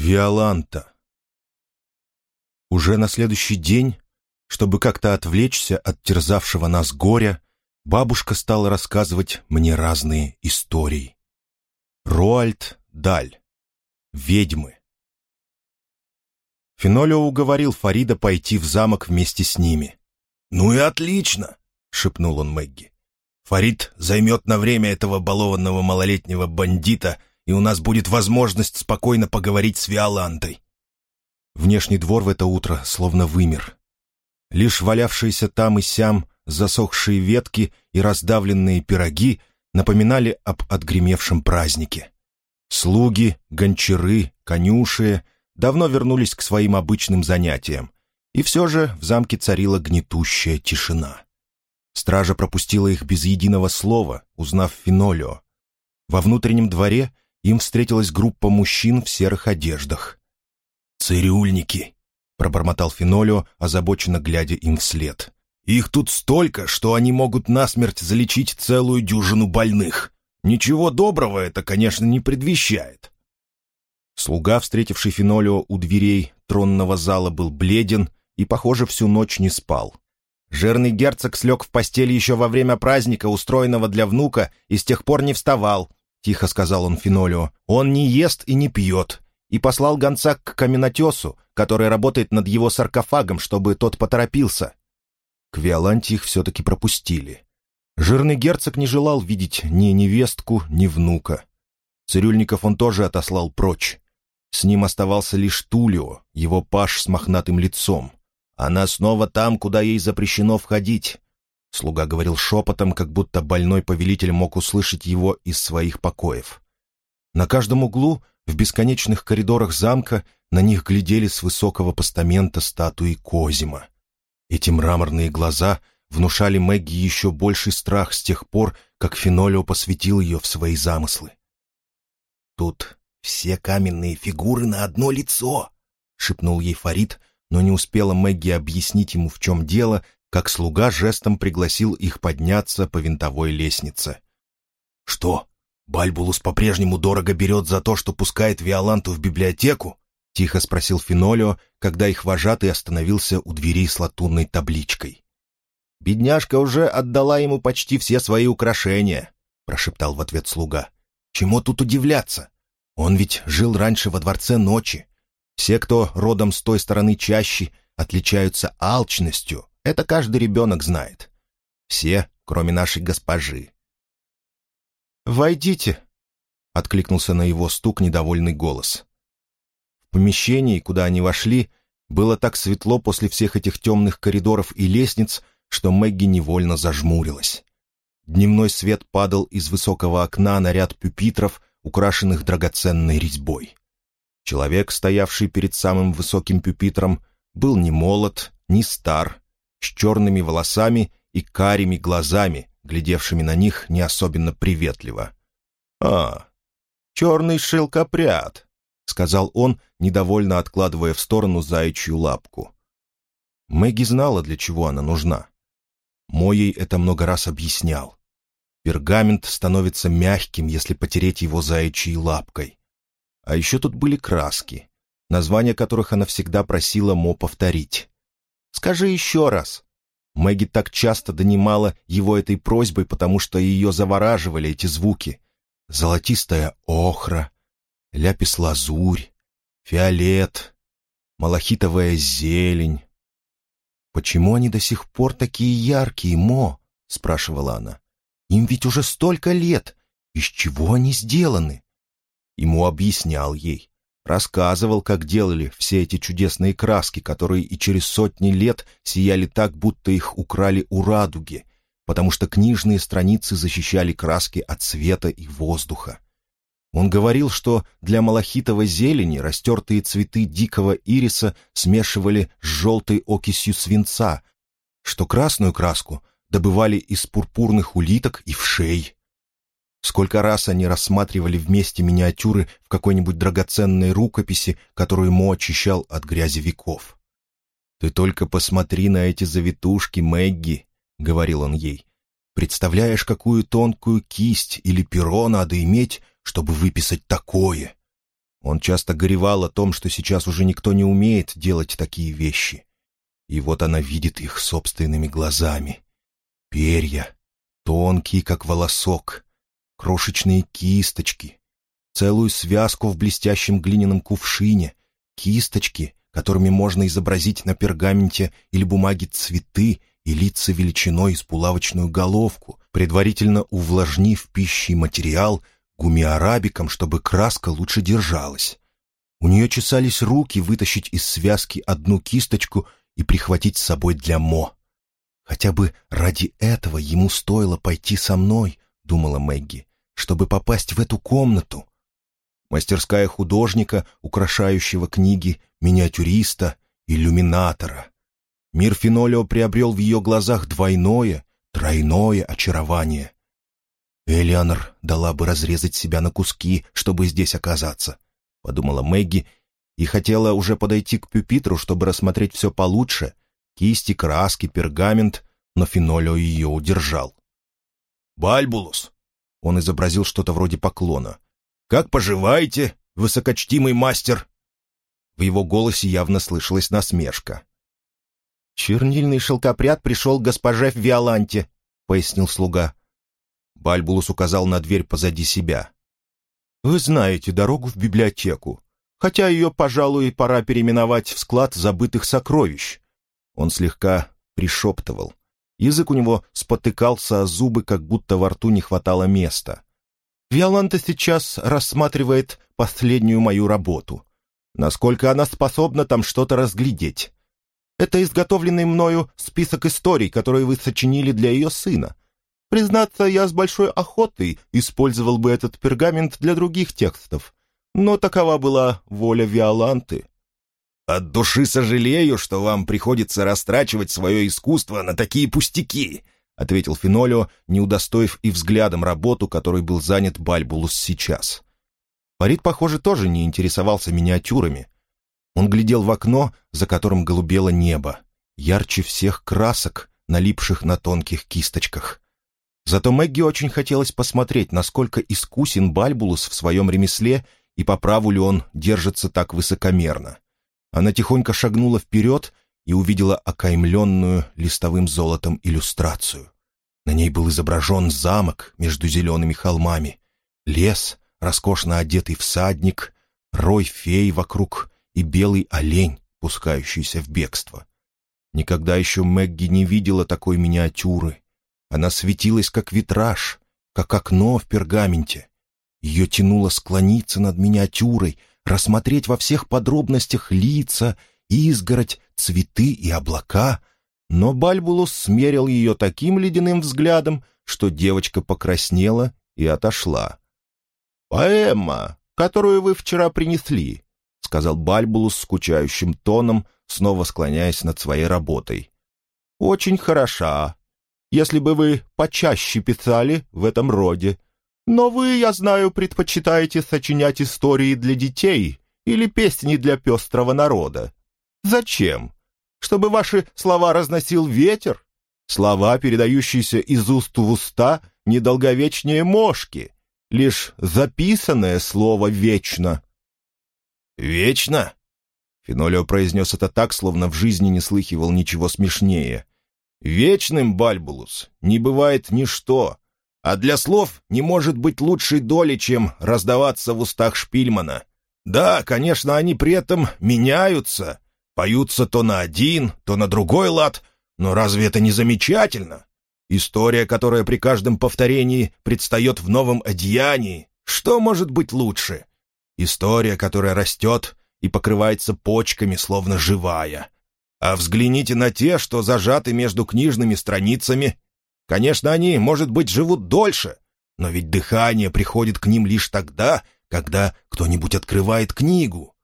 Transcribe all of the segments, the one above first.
Виоланта. Уже на следующий день, чтобы как-то отвлечься от терзавшего нас горя, бабушка стала рассказывать мне разные истории. Роальд Даль. Ведьмы. Фенолио уговорил Фарида пойти в замок вместе с ними. «Ну и отлично!» — шепнул он Мэгги. «Фарид займет на время этого балованного малолетнего бандита — и у нас будет возможность спокойно поговорить с Виолантой». Внешний двор в это утро словно вымер. Лишь валявшиеся там и сям засохшие ветки и раздавленные пироги напоминали об отгремевшем празднике. Слуги, гончары, конюшие давно вернулись к своим обычным занятиям, и все же в замке царила гнетущая тишина. Стража пропустила их без единого слова, узнав Финолео. Во внутреннем дворе им встретилась группа мужчин в серых одеждах. «Цирюльники!» — пробормотал Фенолио, озабоченно глядя им вслед. «Их тут столько, что они могут насмерть залечить целую дюжину больных. Ничего доброго это, конечно, не предвещает». Слуга, встретивший Фенолио у дверей тронного зала, был бледен и, похоже, всю ночь не спал. Жирный герцог слег в постели еще во время праздника, устроенного для внука, и с тех пор не вставал. — тихо сказал он Финолио, — «он не ест и не пьет» и послал гонца к каменотесу, который работает над его саркофагом, чтобы тот поторопился. К Виоланте их все-таки пропустили. Жирный герцог не желал видеть ни невестку, ни внука. Цирюльников он тоже отослал прочь. С ним оставался лишь Тулио, его паш с мохнатым лицом. Она снова там, куда ей запрещено входить. Слуга говорил шепотом, как будто больной повелитель мог услышать его из своих покоев. На каждом углу, в бесконечных коридорах замка, на них глядели с высокого постамента статуи Козима. Эти мраморные глаза внушали Мэгги еще больший страх с тех пор, как Фенолио посвятил ее в свои замыслы. «Тут все каменные фигуры на одно лицо», — шепнул ей Фарид, но не успела Мэгги объяснить ему, в чем дело, как слуга жестом пригласил их подняться по винтовой лестнице. «Что, Бальбулус по-прежнему дорого берет за то, что пускает Виоланту в библиотеку?» — тихо спросил Финолио, когда их вожатый остановился у дверей с латунной табличкой. «Бедняжка уже отдала ему почти все свои украшения», — прошептал в ответ слуга. «Чему тут удивляться? Он ведь жил раньше во дворце ночи. Все, кто родом с той стороны чащи, отличаются алчностью, это каждый ребенок знает. Все, кроме нашей госпожи. «Войдите!» — откликнулся на его стук недовольный голос. В помещении, куда они вошли, было так светло после всех этих темных коридоров и лестниц, что Мэгги невольно зажмурилась. Дневной свет падал из высокого окна на ряд пюпитров, украшенных драгоценной резьбой. Человек, стоявший перед самым высоким пюпитром, был не молод, не стар, с черными волосами и карими глазами, глядевшими на них не особенно приветливо. «А, черный шелкопряд», — сказал он, недовольно откладывая в сторону заячью лапку. Мэгги знала, для чего она нужна. Мой ей это много раз объяснял. Пергамент становится мягким, если потереть его заячьей лапкой. А еще тут были краски, названия которых она всегда просила Мо повторить. Скажи еще раз». Мэгги так часто донимала его этой просьбой, потому что ее завораживали эти звуки. Золотистая охра, ляпис-лазурь, фиолет, малахитовая зелень. «Почему они до сих пор такие яркие, Мо?» — спрашивала она. «Им ведь уже столько лет. Из чего они сделаны?» Ему объяснял ей. Рассказывал, как делали все эти чудесные краски, которые и через сотни лет сияли так, будто их украли у радуги, потому что книжные страницы защищали краски от света и воздуха. Он говорил, что для малахитовой зелени растертые цветы дикого ириса смешивали с желтой окисью свинца, что красную краску добывали из пурпурных улиток и вшей, Сколько раз они рассматривали вместе миниатюры в какой-нибудь драгоценной рукописи, которую Мо очищал от грязи веков. «Ты только посмотри на эти завитушки, Мэгги», — говорил он ей. «Представляешь, какую тонкую кисть или перо надо иметь, чтобы выписать такое? Он часто горевал о том, что сейчас уже никто не умеет делать такие вещи. И вот она видит их собственными глазами. Перья, тонкие, как волосок, крошечные кисточки, целую связку в блестящем глиняном кувшине, кисточки, которыми можно изобразить на пергаменте или бумаге цветы и лица величиной с булавочную головку, предварительно увлажнив пищей материал гумиарабиком, чтобы краска лучше держалась. У нее чесались руки вытащить из связки одну кисточку и прихватить с собой для Мо. «Хотя бы ради этого ему стоило пойти со мной», — думала Мэгги, «чтобы попасть в эту комнату, мастерская художника, украшающего книги, миниатюриста, иллюминатора. Мир Фенолио приобрел в ее глазах двойное, тройное очарование. «Элеонор дала бы разрезать себя на куски, чтобы здесь оказаться», — подумала Мэгги, и хотела уже подойти к пюпитру, чтобы рассмотреть все получше. Кисти, краски, пергамент, но Фенолио ее удержал. «Бальбулус!» — он изобразил что-то вроде поклона — «Как поживаете, высокочтимый мастер?» В его голосе явно слышалась насмешка. «Чернильный шелкопряд пришел к госпоже в Виоланте», — пояснил слуга. Бальбулус указал на дверь позади себя. «Вы знаете дорогу в библиотеку, хотя ее, пожалуй, пора переименовать в склад забытых сокровищ». Он слегка пришептывал. Язык у него спотыкался о зубы, как будто во рту не хватало места. Виоланта сейчас рассматривает последнюю мою работу. Насколько она способна там что-то разглядеть. Это изготовленный мною список историй, которые вы сочинили для ее сына. Признаться, я с большой охотой использовал бы этот пергамент для других текстов. Но такова была воля Виоланты. «От души сожалею, что вам приходится растрачивать свое искусство на такие пустяки», — ответил Фенолио, не удостоив и взглядом работу, которой был занят Бальбулус сейчас. Фарид, похоже, тоже не интересовался миниатюрами. Он глядел в окно, за которым голубело небо, ярче всех красок, налипших на тонких кисточках. Зато Мэгги очень хотелось посмотреть, насколько искусен Бальбулус в своем ремесле и по праву ли он держится так высокомерно. Она тихонько шагнула вперед и увидела окаймленную листовым золотом иллюстрацию. На ней был изображен замок между зелеными холмами, лес, роскошно одетый всадник, рой фей вокруг и белый олень, пускающийся в бегство. Никогда еще Мэгги не видела такой миниатюры. Она светилась, как витраж, как окно в пергаменте. Ее тянуло склониться над миниатюрой, рассмотреть во всех подробностях лица изгородь, цветы и облака, но Бальбулус смерил ее таким ледяным взглядом, что девочка покраснела и отошла. «Поэма, которую вы вчера принесли», — сказал Бальбулус скучающим тоном, снова склоняясь над своей работой. «Очень хороша, если бы вы почаще писали в этом роде. Но вы, я знаю, предпочитаете сочинять истории для детей или песни для пестрого народа. Зачем? Чтобы ваши слова разносил ветер? Слова, передающиеся из уст в уста, недолговечнее мошки. Лишь записанное слово вечно. «Вечно?» Фенолио произнес это так, словно в жизни не слыхивал ничего смешнее. «Вечным, Бальбулус, не бывает ничто, а для слов не может быть лучшей доли, чем раздаваться в устах Шпильмана. Да, конечно, они при этом меняются, Поются то на один, то на другой лад, но разве это не замечательно? История, которая при каждом повторении предстает в новом одеянии, что может быть лучше? История, которая растет и покрывается почками, словно живая. А взгляните на те, что зажаты между книжными страницами. Конечно, они, может быть, живут дольше, но ведь дыхание приходит к ним лишь тогда, когда кто-нибудь открывает книгу.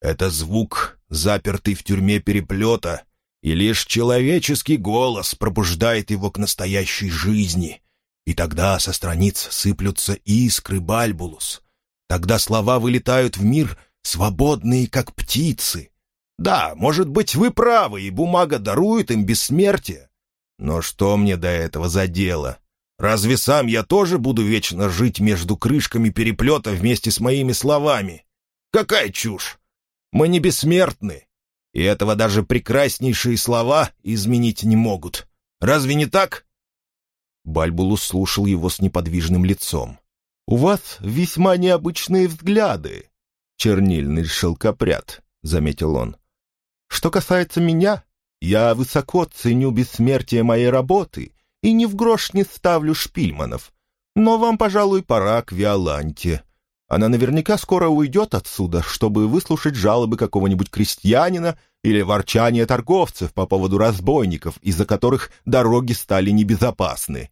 Это звук, запертый в тюрьме переплета, и лишь человеческий голос пробуждает его к настоящей жизни. И тогда со страниц сыплются искры Бальбулус. Тогда слова вылетают в мир, свободные, как птицы. Да, может быть, вы правы, и бумага дарует им бессмертие. Но что мне до этого за дело? Разве сам я тоже буду вечно жить между крышками переплета вместе с моими словами? Какая чушь! Мы не бессмертны, и этого даже прекраснейшие слова изменить не могут. Разве не так?» Бальбулус слушал его с неподвижным лицом. «У вас весьма необычные взгляды, чернильный шелкопряд», — заметил он. «Что касается меня, я высоко ценю бессмертие моей работы и ни в грош не ставлю шпильманов. Но вам, пожалуй, пора к Виоланте. Она наверняка скоро уйдет отсюда, чтобы выслушать жалобы какого-нибудь крестьянина или ворчание торговцев по поводу разбойников, из-за которых дороги стали небезопасны.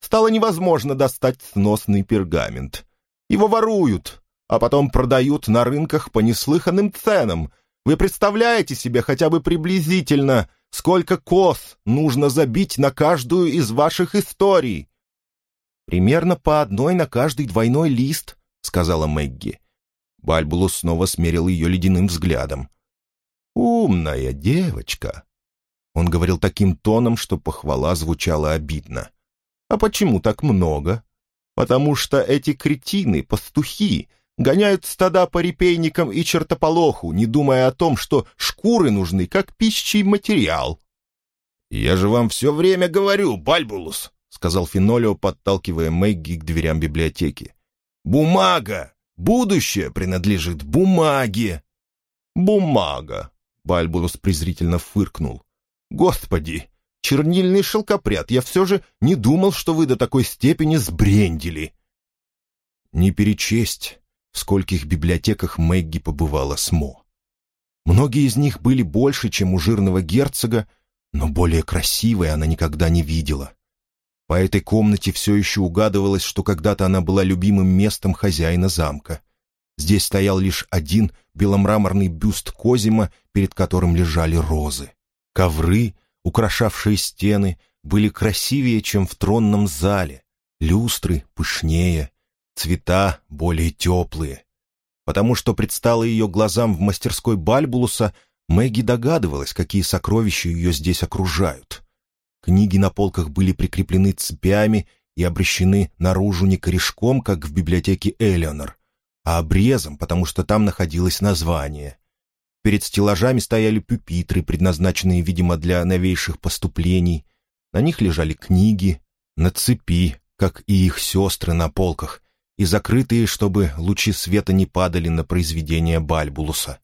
Стало невозможно достать сносный пергамент. Его воруют, а потом продают на рынках по неслыханным ценам. Вы представляете себе хотя бы приблизительно, сколько кос нужно забить на каждую из ваших историй? Примерно по одной на каждый двойной лист, — сказала Мэгги. Бальбулус снова смерил ее ледяным взглядом. «Умная девочка!» Он говорил таким тоном, что похвала звучала обидно. «А почему так много? Потому что эти кретины, пастухи, гоняют стада по репейникам и чертополоху, не думая о том, что шкуры нужны как пищий материал». «Я же вам все время говорю, Бальбулус!» — сказал Фенолио, подталкивая Мэгги к дверям библиотеки. Бумага! Будущее принадлежит бумаге!» «Бумага!» — Бальбулус презрительно фыркнул. «Господи! Чернильный шелкопряд! Я все же не думал, что вы до такой степени сбрендили!» Не перечесть, в скольких библиотеках Мэгги побывала с Мо. Многие из них были больше, чем у жирного герцога, но более красивой она никогда не видела. По этой комнате все еще угадывалось, что когда-то она была любимым местом хозяина замка. Здесь стоял лишь один беломраморный бюст Козима, перед которым лежали розы. Ковры, украшавшие стены, были красивее, чем в тронном зале, люстры пышнее, цвета более теплые. Потому что предстало ее глазам в мастерской Бальбулуса, Мэгги догадывалась, какие сокровища ее здесь окружают. Книги на полках были прикреплены цепями и обращены наружу не корешком, как в библиотеке Элеонор, а обрезом, потому что там находилось название. Перед стеллажами стояли пюпитры, предназначенные, видимо, для новейших поступлений. На них лежали книги, на цепи, как и их сестры на полках, и закрытые, чтобы лучи света не падали на произведения Бальбулуса.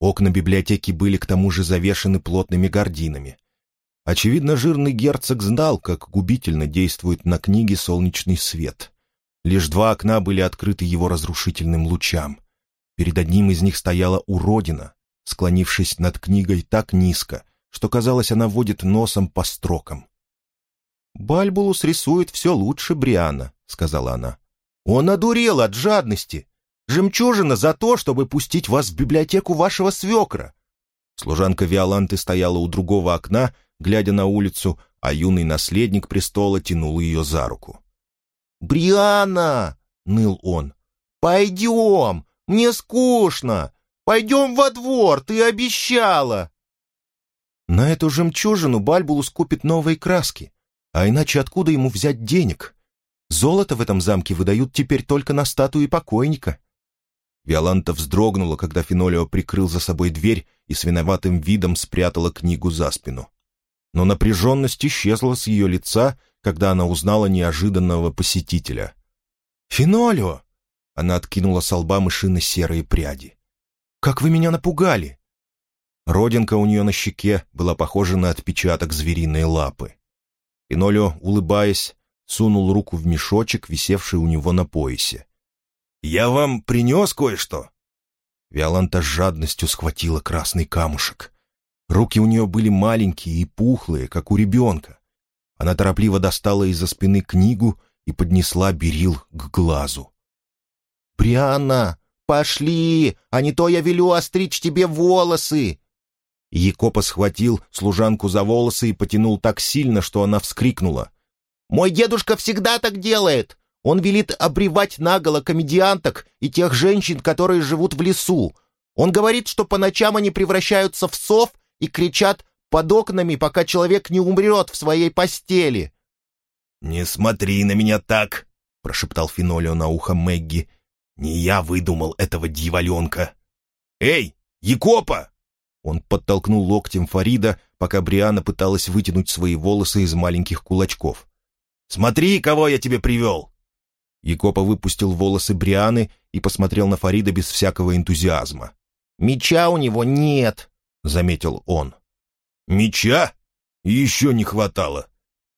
Окна библиотеки были к тому же завешены плотными гардинами. Очевидно, жирный герцог знал, как губительно действует на книге солнечный свет. Лишь два окна были открыты его разрушительным лучам. Перед одним из них стояла уродина, склонившись над книгой так низко, что, казалось, она водит носом по строкам. «Бальбулус рисует все лучше Бриана», — сказала она. «Он одурел от жадности. Жемчужина за то, чтобы пустить вас в библиотеку вашего свекра». Служанка Виоланты стояла у другого окна глядя на улицу, а юный наследник престола тянул ее за руку. «Брианна!» — ныл он. «Пойдем! Мне скучно! Пойдем во двор, ты обещала!» На эту жемчужину Бальбулус купит новые краски, а иначе откуда ему взять денег? Золото в этом замке выдают теперь только на статуи покойника. Виоланта вздрогнула, когда Фенолио прикрыл за собой дверь и с виноватым видом спрятала книгу за спину но напряженность исчезла с ее лица, когда она узнала неожиданного посетителя. «Фенолио!» — она откинула с лба мышины серые пряди. «Как вы меня напугали!» Родинка у нее на щеке была похожа на отпечаток звериной лапы. Фенолио, улыбаясь, сунул руку в мешочек, висевший у него на поясе. «Я вам принес кое-что?» Виоланта с жадностью схватила красный камушек. Руки у нее были маленькие и пухлые, как у ребенка. Она торопливо достала из-за спины книгу и поднесла берил к глазу. «Брианна, пошли, а не то я велю остричь тебе волосы!» Якопа схватил служанку за волосы и потянул так сильно, что она вскрикнула. «Мой дедушка всегда так делает! Он велит обревать наголо комедианток и тех женщин, которые живут в лесу. Он говорит, что по ночам они превращаются в сов и кричат под окнами, пока человек не умрет в своей постели». «Не смотри на меня так!» — прошептал Фенолио на ухо Мэгги. Не я выдумал этого дьяволенка. «Эй, Якопа!» Он подтолкнул локтем Фарида, пока Бриана пыталась вытянуть свои волосы из маленьких кулачков. «Смотри, кого я тебе привел!» Якопа выпустил волосы Брианы и посмотрел на Фарида без всякого энтузиазма. «Меча у него нет», — заметил он. «Меча? Еще не хватало!»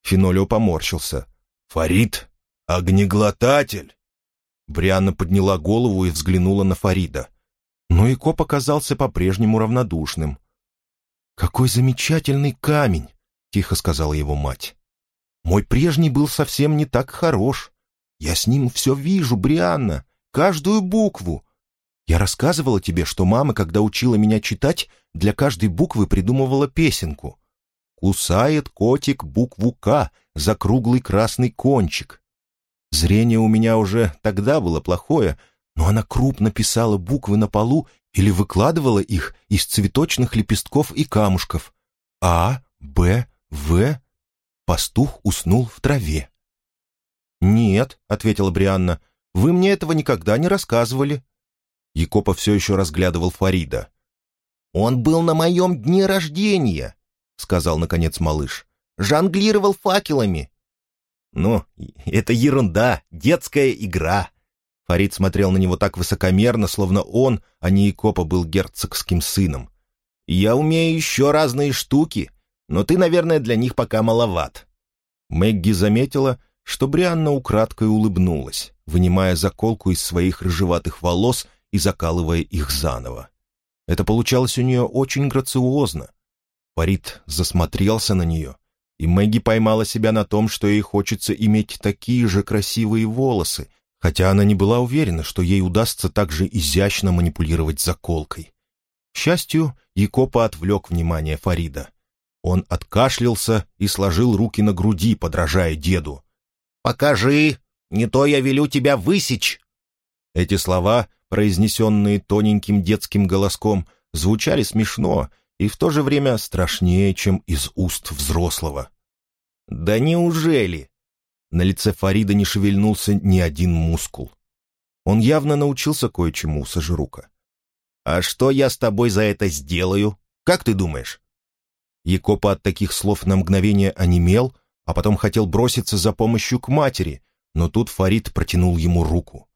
Фенолио поморщился. «Фарид? Огнеглотатель!» Брианна подняла голову и взглянула на Фарида. Но и коп оказался по-прежнему равнодушным. «Какой замечательный камень!» — тихо сказала его мать. «Мой прежний был совсем не так хорош. Я с ним все вижу, Брианна, каждую букву. Я рассказывала тебе, что мама, когда учила меня читать, для каждой буквы придумывала песенку. Кусает котик букву «К» за круглый красный кончик. Зрение у меня уже тогда было плохое, но она крупно писала буквы на полу или выкладывала их из цветочных лепестков и камушков. А, Б, В. Пастух уснул в траве. «Нет», — ответила Брианна, — «вы мне этого никогда не рассказывали». Якопа все еще разглядывал Фарида. «Он был на моем дне рождения», — сказал, наконец, малыш. «Жонглировал факелами». «Ну, это ерунда, детская игра». Фарид смотрел на него так высокомерно, словно он, а не Якопа, был герцогским сыном. «Я умею еще разные штуки, но ты, наверное, для них пока маловат». Мэгги заметила, что Брианна украдкой улыбнулась, вынимая заколку из своих рыжеватых волос и закалывая их заново. Это получалось у нее очень грациозно. Фарид засмотрелся на нее, и Мэгги поймала себя на том, что ей хочется иметь такие же красивые волосы, хотя она не была уверена, что ей удастся так же изящно манипулировать заколкой. К счастью, Якопа отвлек внимание Фарида. Он откашлялся и сложил руки на груди, подражая деду. «Покажи, не то я велю тебя высечь!» Эти слова произнесенные тоненьким детским голоском, звучали смешно и в то же время страшнее, чем из уст взрослого. «Да неужели?» На лице Фарида не шевельнулся ни один мускул. Он явно научился кое-чему у Сажирука. «А что я с тобой за это сделаю? Как ты думаешь?» Якопа от таких слов на мгновение онемел, а потом хотел броситься за помощью к матери, но тут Фарид протянул ему руку.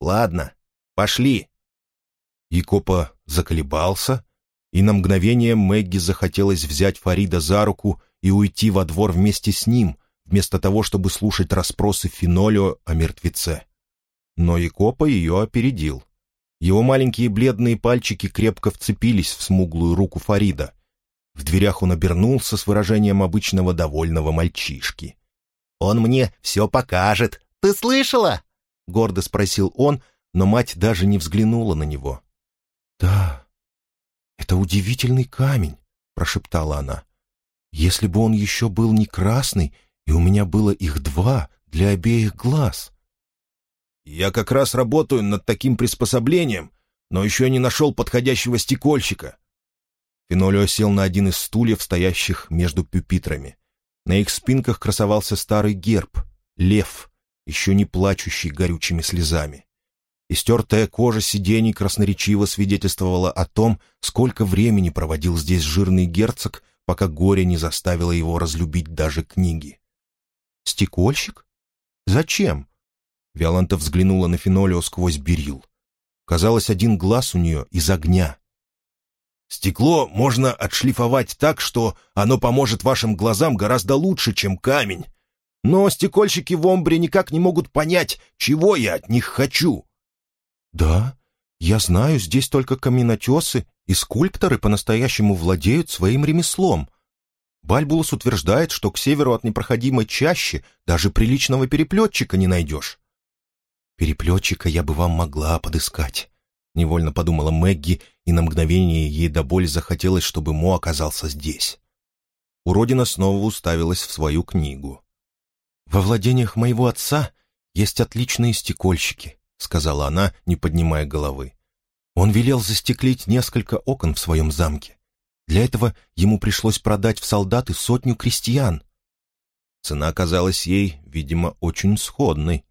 «Ладно, Пошли!» Якопа заколебался, и на мгновение Мэгги захотелось взять Фарида за руку и уйти во двор вместе с ним, вместо того, чтобы слушать расспросы Финолио о мертвеце. Но Якопа ее опередил. Его маленькие бледные пальчики крепко вцепились в смуглую руку Фарида. В дверях он обернулся с выражением обычного довольного мальчишки. «Он мне все покажет. Ты слышала?» — гордо спросил он, но мать даже не взглянула на него. «Да, это удивительный камень», — прошептала она. «Если бы он еще был не красный, и у меня было их два для обеих глаз». «Я как раз работаю над таким приспособлением, но еще не нашел подходящего стекольщика». Фенолио сел на один из стульев, стоящих между пюпитрами. На их спинках красовался старый герб — лев, еще не плачущий горючими слезами. Истертая кожа сидений красноречиво свидетельствовала о том, сколько времени проводил здесь жирный герцог, пока горе не заставило его разлюбить даже книги. «Стекольщик? Зачем?» Виоланта взглянула на Фенолио сквозь берил. Казалось, один глаз у нее из огня. «Стекло можно отшлифовать так, что оно поможет вашим глазам гораздо лучше, чем камень. Но стекольщики в Омбре никак не могут понять, чего я от них хочу. «Да, я знаю, здесь только каменотесы и скульпторы по-настоящему владеют своим ремеслом. Бальбулус утверждает, что к северу от непроходимой чаще даже приличного переплетчика не найдешь». «Переплетчика я бы вам могла подыскать», — невольно подумала Мэгги, и на мгновение ей до боли захотелось, чтобы Мо оказался здесь. Уродина снова уставилась в свою книгу. «Во владениях моего отца есть отличные стекольщики. — сказала она, не поднимая головы. Он велел застеклить несколько окон в своем замке. Для этого ему пришлось продать в солдаты сотню крестьян. Цена оказалась ей, видимо, очень сходной.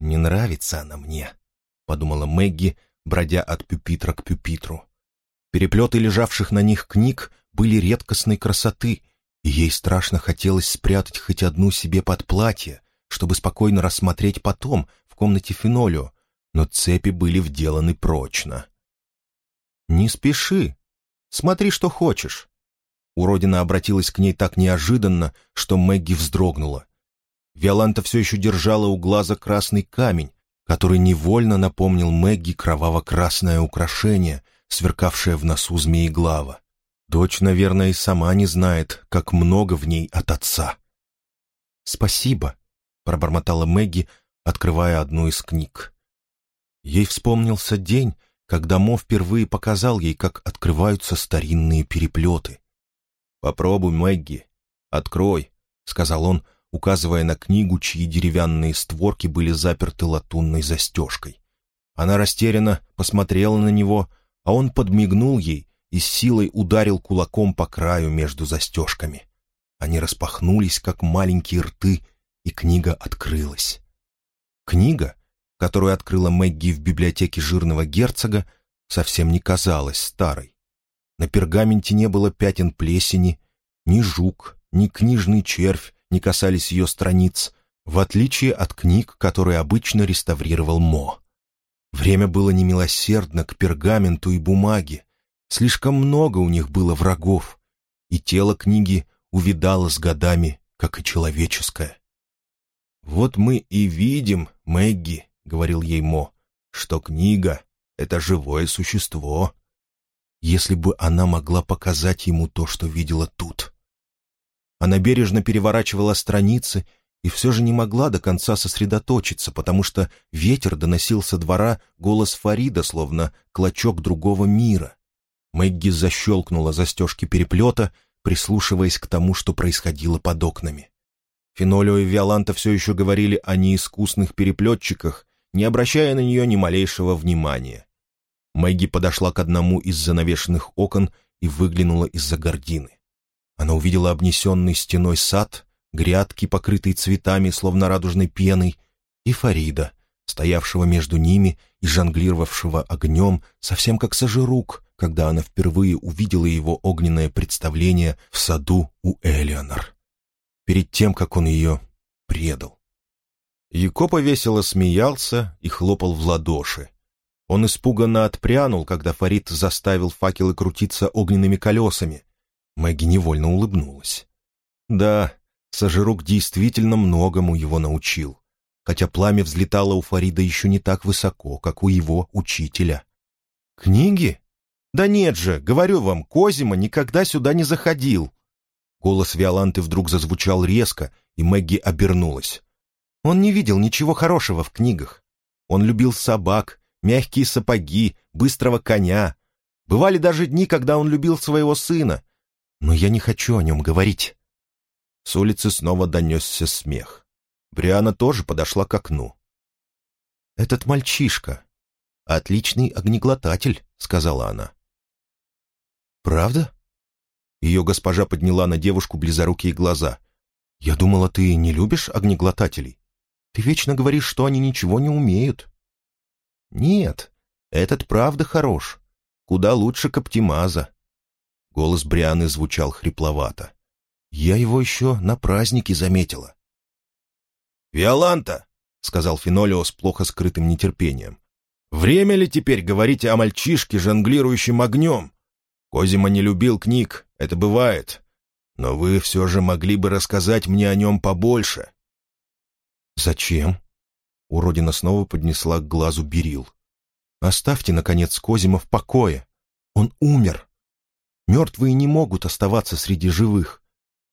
«Не нравится она мне», — подумала Мэгги, бродя от пюпитра к пюпитру. Переплеты лежавших на них книг были редкостной красоты, и ей страшно хотелось спрятать хоть одну себе под платье, чтобы спокойно рассмотреть потом в комнате Фенолио, но цепи были вделаны прочно. «Не спеши. Смотри, что хочешь». Уродина обратилась к ней так неожиданно, что Мэгги вздрогнула. Виоланта все еще держала у глаза красный камень, который невольно напомнил Мэгги кроваво-красное украшение, сверкавшее в носу змееглава. Дочь, наверное, и сама не знает, как много в ней от отца. «Спасибо», — пробормотала Мэгги, открывая одну из книг. Ей вспомнился день, когда Мо впервые показал ей, как открываются старинные переплеты. «Попробуй, Мэгги. Открой», — сказал он, указывая на книгу, чьи деревянные створки были заперты латунной застежкой. Она растерянно посмотрела на него, а он подмигнул ей и с силой ударил кулаком по краю между застежками. Они распахнулись, как маленькие рты, и книга открылась. Книга, которую открыла Мэгги в библиотеке жирного герцога, совсем не казалась старой. На пергаменте не было пятен плесени, ни жук, ни книжный червь не касались ее страниц, в отличие от книг, которые обычно реставрировал Мо. Время было немилосердно к пергаменту и бумаге. Слишком много у них было врагов, и тело книги увидало с годами, как и человеческое. «Вот мы и видим, Мэгги», — говорил ей Мо, — «что книга — это живое существо». Если бы она могла показать ему то, что видела тут. Она бережно переворачивала страницы и все же не могла до конца сосредоточиться, потому что ветер доносил со двора голос Фарида, словно клочок другого мира. Мэгги защелкнула застежки переплета, прислушиваясь к тому, что происходило под окнами. Фенолио и Виоланта все еще говорили о неискусных переплетчиках, не обращая на нее ни малейшего внимания. Мэгги подошла к одному из занавешенных окон и выглянула из-за гордины. Она увидела обнесенный стеной сад, грядки, покрытые цветами, словно радужной пеной, и Фарида, стоявшего между ними и жонглировавшего огнем, совсем как Сажирук, когда она впервые увидела его огненное представление в саду у Элеонор, перед тем, как он ее предал. Якопа весело смеялся и хлопал в ладоши. Он испуганно отпрянул, когда Фарид заставил факелы крутиться огненными колесами, Мэгги невольно улыбнулась. Да, Сажирук действительно многому его научил, хотя пламя взлетало у Фарида еще не так высоко, как у его учителя. «Книги? Да нет же, говорю вам, Козима никогда сюда не заходил!» Голос Виоланты вдруг зазвучал резко, и Мэгги обернулась. Он не видел ничего хорошего в книгах. Он любил собак, мягкие сапоги, быстрого коня. Бывали даже дни, когда он любил своего сына, но я не хочу о нем говорить». С улицы снова донесся смех. Бриана тоже подошла к окну. «Этот мальчишка — отличный огнеглотатель», — сказала она. «Правда?» Ее госпожа подняла на девушку близорукие глаза. «Я думала, ты не любишь огнеглотателей. Ты вечно говоришь, что они ничего не умеют». «Нет, этот правда хорош. Куда лучше Каптимаза. Голос Брианы звучал хрипловато. «Я его еще на празднике заметила». «Виоланта!» — сказал Фенолио с плохо скрытым нетерпением. «Время ли теперь говорить о мальчишке, жонглирующем огнем? Козима не любил книг, это бывает. Но вы все же могли бы рассказать мне о нем побольше». «Зачем?» Уродина снова поднесла к глазу берил. «Оставьте, наконец, Козима в покое. Он умер. Мертвые не могут оставаться среди живых.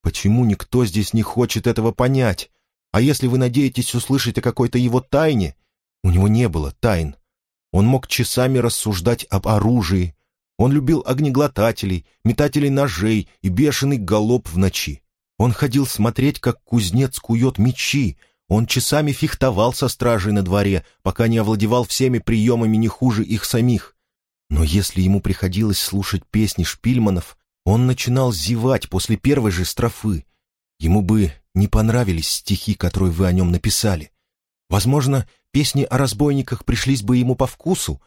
Почему никто здесь не хочет этого понять? А если вы надеетесь услышать о какой-то его тайне? У него не было тайн. Он мог часами рассуждать об оружии. Он любил огнеглотателей, метателей ножей и бешеный галоп в ночи. Он ходил смотреть, как кузнец кует мечи. Он часами фехтовал со стражей на дворе, пока не овладевал всеми приемами не хуже их самих. Но если ему приходилось слушать песни Шпильманов, он начинал зевать после первой же строфы. Ему бы не понравились стихи, которые вы о нем написали. Возможно, песни о разбойниках пришлись бы ему по вкусу,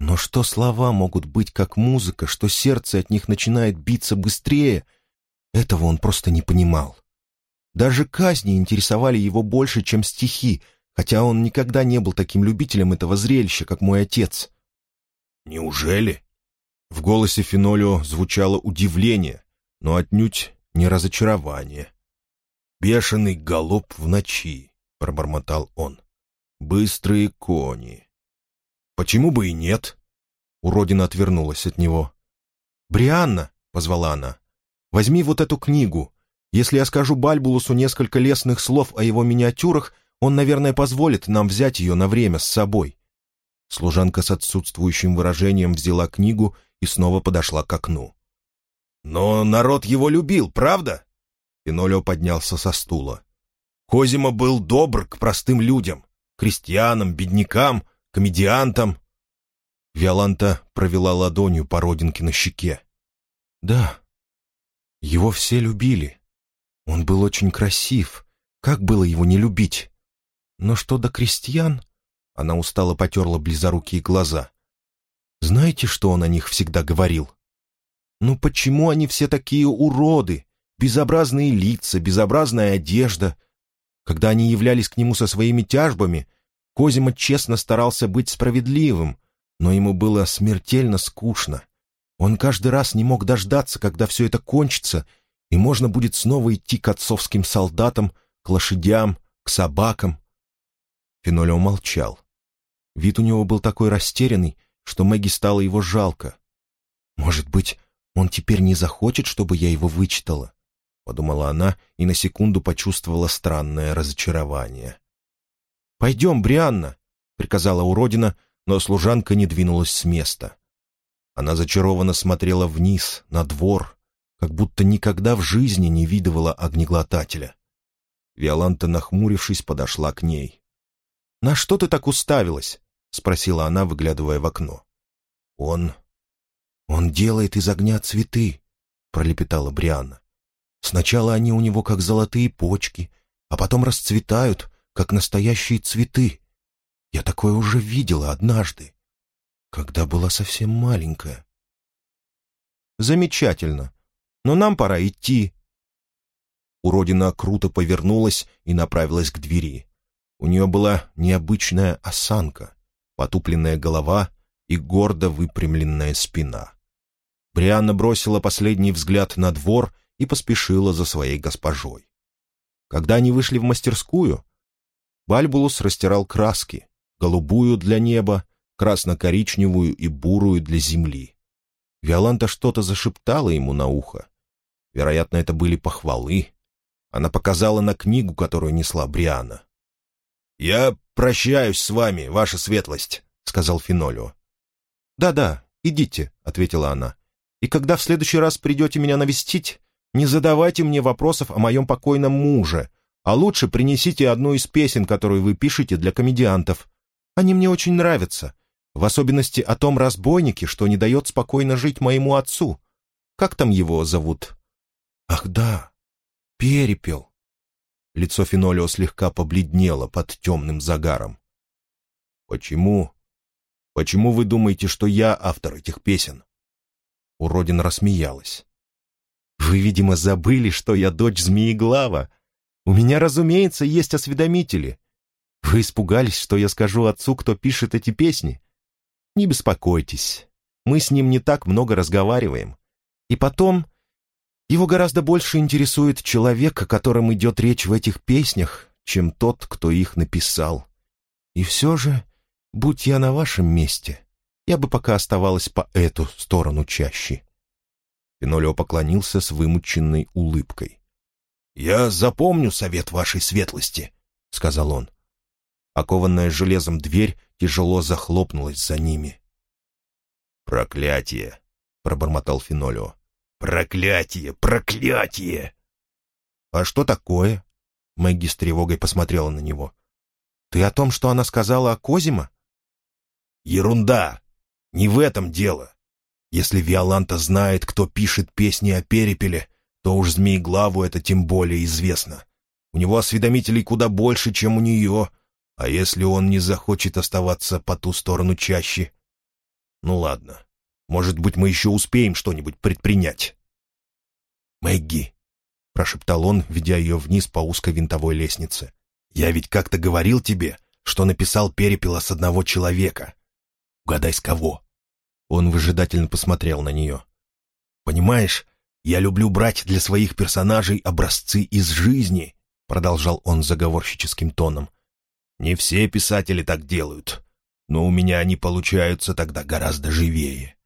но что слова могут быть как музыка, что сердце от них начинает биться быстрее, этого он просто не понимал. Даже казни интересовали его больше, чем стихи, хотя он никогда не был таким любителем этого зрелища, как мой отец. «Неужели?» В голосе Фенолио звучало удивление, но отнюдь не разочарование. «Бешеный галоп в ночи», — пробормотал он. «Быстрые кони». «Почему бы и нет?» Уродина отвернулась от него. «Брианна», — позвала она, — «возьми вот эту книгу. Если я скажу Бальбулусу несколько лестных слов о его миниатюрах, он, наверное, позволит нам взять ее на время с собой». Служанка с отсутствующим выражением взяла книгу и снова подошла к окну. «Но народ его любил, правда?» Пинолео поднялся со стула. «Козима был добр к простым людям, крестьянам, беднякам, комедиантам». Виоланта провела ладонью по родинке на щеке. «Да, его все любили. Он был очень красив. Как было его не любить? Но что до крестьян?» Она устало потерла близорукие глаза. «Знаете, что он о них всегда говорил? Ну почему они все такие уроды? Безобразные лица, безобразная одежда. Когда они являлись к нему со своими тяжбами, Козима честно старался быть справедливым, но ему было смертельно скучно. Он каждый раз не мог дождаться, когда все это кончится, и можно будет снова идти к отцовским солдатам, к лошадям, к собакам. Фенолео молчал. Вид у него был такой растерянный, что Мэгги стало его жалко. «Может быть, он теперь не захочет, чтобы я его вычитала?» — подумала она и на секунду почувствовала странное разочарование. «Пойдем, Брианна!» — приказала уродина, но служанка не двинулась с места. Она зачарованно смотрела вниз, на двор, как будто никогда в жизни не видывала огнеглотателя. Виоланта, нахмурившись, подошла к ней. «На что ты так уставилась?» — спросила она, выглядывая в окно. «Он... он делает из огня цветы», — пролепетала Брианна. «Сначала они у него как золотые почки, а потом расцветают, как настоящие цветы. Я такое уже видела однажды, когда была совсем маленькая». «Замечательно. Но нам пора идти». Уродина круто повернулась и направилась к двери. У нее была необычная осанка, потупленная голова и гордо выпрямленная спина. Брианна бросила последний взгляд на двор и поспешила за своей госпожой. Когда они вышли в мастерскую, Бальбулус растирал краски, голубую для неба, красно-коричневую и бурую для земли. Виоланта что-то зашептала ему на ухо. Вероятно, это были похвалы. Она показала на книгу, которую несла Бриана. «Я прощаюсь с вами, ваша светлость», — сказал Финолио. «Да-да, идите», — ответила она. «И когда в следующий раз придете меня навестить, не задавайте мне вопросов о моем покойном муже, а лучше принесите одну из песен, которую вы пишете для комедиантов. Они мне очень нравятся, в особенности о том разбойнике, что не дает спокойно жить моему отцу. Как там его зовут?» «Ах да, перепел», Лицо Фенолио слегка побледнело под темным загаром. «Почему? Почему вы думаете, что я автор этих песен?» Уродин рассмеялась. «Вы, видимо, забыли, что я дочь Змееглава. У меня, разумеется, есть осведомители. Вы испугались, что я скажу отцу, кто пишет эти песни? Не беспокойтесь, мы с ним не так много разговариваем. И потом, его гораздо больше интересует человек, о котором идет речь в этих песнях, чем тот, кто их написал. И все же, будь я на вашем месте, я бы пока оставалась по эту сторону чаще. Пинолео поклонился с вымученной улыбкой. «Я запомню совет вашей светлости», — сказал он. Окованная железом дверь тяжело захлопнулась за ними. «Проклятие!» — пробормотал Финолео. «Проклятие! Проклятие!» «А что такое?» Мэгги с тревогой посмотрела на него. «Ты о том, что она сказала о Козима?» «Ерунда! Не в этом дело. Если Виоланта знает, кто пишет песни о Перепеле, то уж Змееглаву это тем более известно. У него осведомителей куда больше, чем у нее. А если он не захочет оставаться по ту сторону чаще? Ну ладно, может быть, мы еще успеем что-нибудь предпринять. «Мэгги», — прошептал он, ведя ее вниз по узкой винтовой лестнице, «я ведь как-то говорил тебе, что написал перепела с одного человека. Угадай, с кого?» Он выжидательно посмотрел на нее. «Понимаешь, я люблю брать для своих персонажей образцы из жизни», продолжал он заговорщическим тоном. «Не все писатели так делают, но у меня они получаются тогда гораздо живее.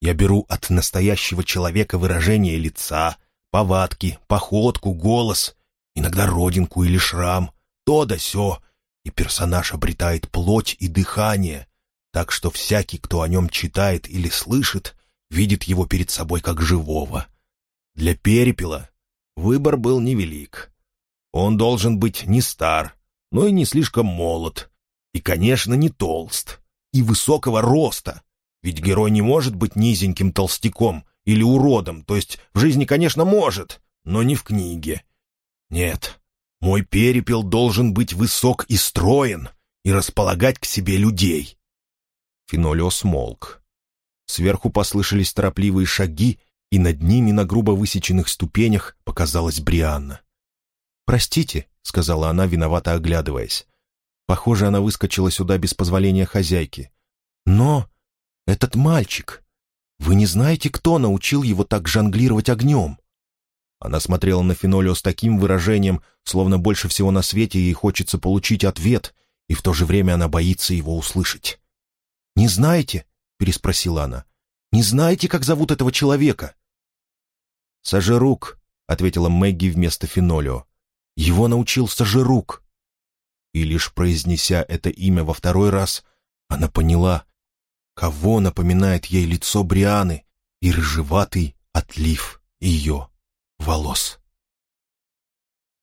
Я беру от настоящего человека выражение лица, повадки, походку, голос, иногда родинку или шрам, то да сё, и персонаж обретает плоть и дыхание, так что всякий, кто о нем читает или слышит, видит его перед собой как живого. Для перепела выбор был невелик. Он должен быть не стар, но и не слишком молод, и, конечно, не толст, и высокого роста, ведь герой не может быть низеньким толстяком или уродом, то есть в жизни, конечно, может, но не в книге. Нет, мой перепел должен быть высок и строен и располагать к себе людей. Фенолио смолк. Сверху послышались торопливые шаги, и над ними на грубо высеченных ступенях показалась Брианна. «Простите», — сказала она, виновато оглядываясь. Похоже, она выскочила сюда без позволения хозяйки. «Но этот мальчик... Вы не знаете, кто научил его так жонглировать огнем?» Она смотрела на Фенолио с таким выражением, словно больше всего на свете ей хочется получить ответ, и в то же время она боится его услышать. «Не знаете?» — переспросила она. «Не знаете, как зовут этого человека?» «Сажерук», — ответила Мэгги вместо Фенолио. «Его научил Сажерук». И лишь произнеся это имя во второй раз, она поняла, кого напоминает ей лицо Брианы и рыжеватый отлив ее волос.